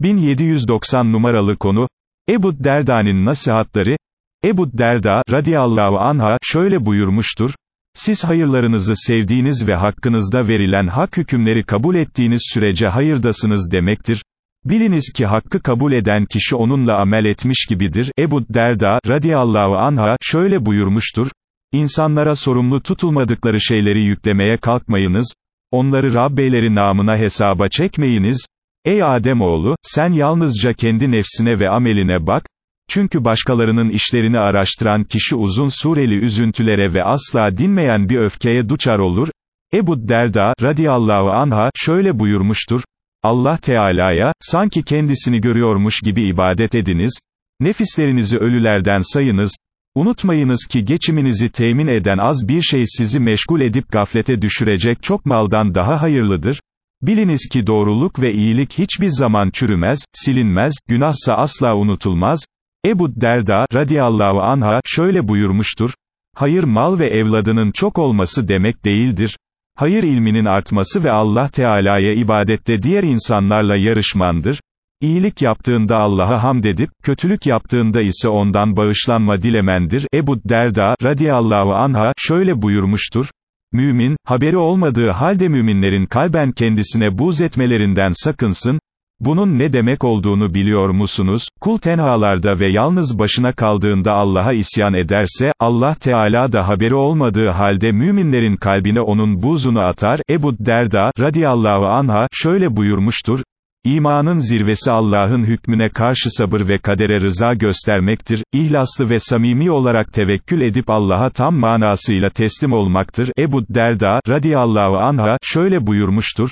1790 numaralı konu, Ebu Derda'nın nasihatları, Ebu Derda, radiyallahu anha, şöyle buyurmuştur, siz hayırlarınızı sevdiğiniz ve hakkınızda verilen hak hükümleri kabul ettiğiniz sürece hayırdasınız demektir. Biliniz ki hakkı kabul eden kişi onunla amel etmiş gibidir. Ebu Derda, radiyallahu anha, şöyle buyurmuştur, İnsanlara sorumlu tutulmadıkları şeyleri yüklemeye kalkmayınız, onları Rabbeyleri namına hesaba çekmeyiniz, Ey Ademoğlu, sen yalnızca kendi nefsine ve ameline bak, çünkü başkalarının işlerini araştıran kişi uzun sureli üzüntülere ve asla dinmeyen bir öfkeye duçar olur. Ebu Derda, radiyallahu anha, şöyle buyurmuştur, Allah Teala'ya, sanki kendisini görüyormuş gibi ibadet ediniz, nefislerinizi ölülerden sayınız, unutmayınız ki geçiminizi temin eden az bir şey sizi meşgul edip gaflete düşürecek çok maldan daha hayırlıdır, Biliniz ki doğruluk ve iyilik hiçbir zaman çürümez, silinmez, günahsa asla unutulmaz. Ebu Derda, radiyallahu anha, şöyle buyurmuştur, hayır mal ve evladının çok olması demek değildir. Hayır ilminin artması ve Allah Teala'ya ibadette diğer insanlarla yarışmandır. İyilik yaptığında Allah'a hamd edip, kötülük yaptığında ise ondan bağışlanma dilemendir. Ebu Derda, radiyallahu anha, şöyle buyurmuştur, Mümin, haberi olmadığı halde müminlerin kalben kendisine buz etmelerinden sakınsın, bunun ne demek olduğunu biliyor musunuz? Kul tenhalarda ve yalnız başına kaldığında Allah'a isyan ederse, Allah Teala da haberi olmadığı halde müminlerin kalbine onun buzunu atar. Ebu Derda, radiyallahu anha, şöyle buyurmuştur, İmanın zirvesi Allah'ın hükmüne karşı sabır ve kadere rıza göstermektir, ihlaslı ve samimi olarak tevekkül edip Allah'a tam manasıyla teslim olmaktır. Ebu Derda, radiyallahu anha, şöyle buyurmuştur,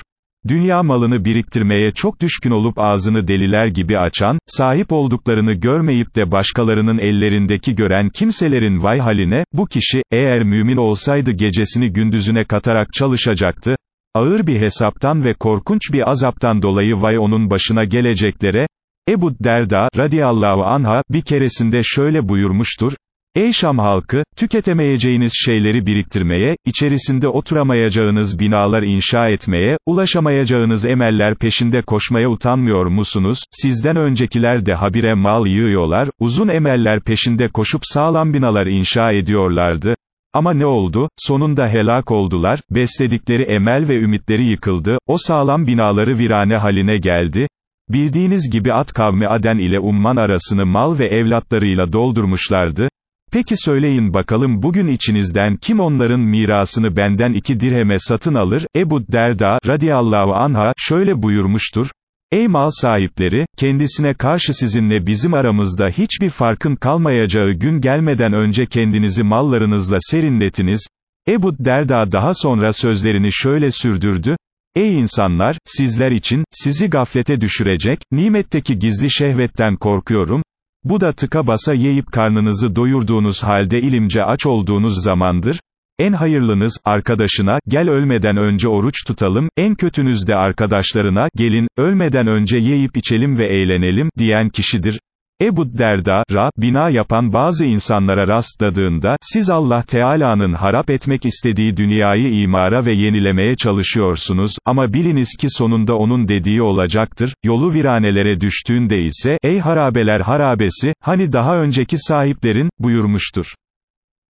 Dünya malını biriktirmeye çok düşkün olup ağzını deliler gibi açan, sahip olduklarını görmeyip de başkalarının ellerindeki gören kimselerin vay haline, bu kişi, eğer mümin olsaydı gecesini gündüzüne katarak çalışacaktı, Ağır bir hesaptan ve korkunç bir azaptan dolayı vay onun başına geleceklere, Ebu Derda, radiyallahu anha, bir keresinde şöyle buyurmuştur, Ey Şam halkı, tüketemeyeceğiniz şeyleri biriktirmeye, içerisinde oturamayacağınız binalar inşa etmeye, ulaşamayacağınız emeller peşinde koşmaya utanmıyor musunuz? Sizden öncekiler de habire mal yığıyorlar, uzun emeller peşinde koşup sağlam binalar inşa ediyorlardı. Ama ne oldu? Sonunda helak oldular, besledikleri emel ve ümitleri yıkıldı, o sağlam binaları virane haline geldi. Bildiğiniz gibi at kavmi Aden ile Umman arasını mal ve evlatlarıyla doldurmuşlardı. Peki söyleyin bakalım bugün içinizden kim onların mirasını benden iki dirheme satın alır? Ebu Derda, radiyallahu anha, şöyle buyurmuştur, Ey mal sahipleri, kendisine karşı sizinle bizim aramızda hiçbir farkın kalmayacağı gün gelmeden önce kendinizi mallarınızla serinletiniz. Ebu Derda daha sonra sözlerini şöyle sürdürdü, Ey insanlar, sizler için, sizi gaflete düşürecek, nimetteki gizli şehvetten korkuyorum, bu da tıka basa yiyip karnınızı doyurduğunuz halde ilimce aç olduğunuz zamandır, en hayırlınız, arkadaşına, gel ölmeden önce oruç tutalım, en kötünüz de arkadaşlarına, gelin, ölmeden önce yiyip içelim ve eğlenelim, diyen kişidir. Ebu Derda, Ra, bina yapan bazı insanlara rastladığında, siz Allah Teala'nın harap etmek istediği dünyayı imara ve yenilemeye çalışıyorsunuz, ama biliniz ki sonunda onun dediği olacaktır, yolu viranelere düştüğünde ise, ey harabeler harabesi, hani daha önceki sahiplerin, buyurmuştur.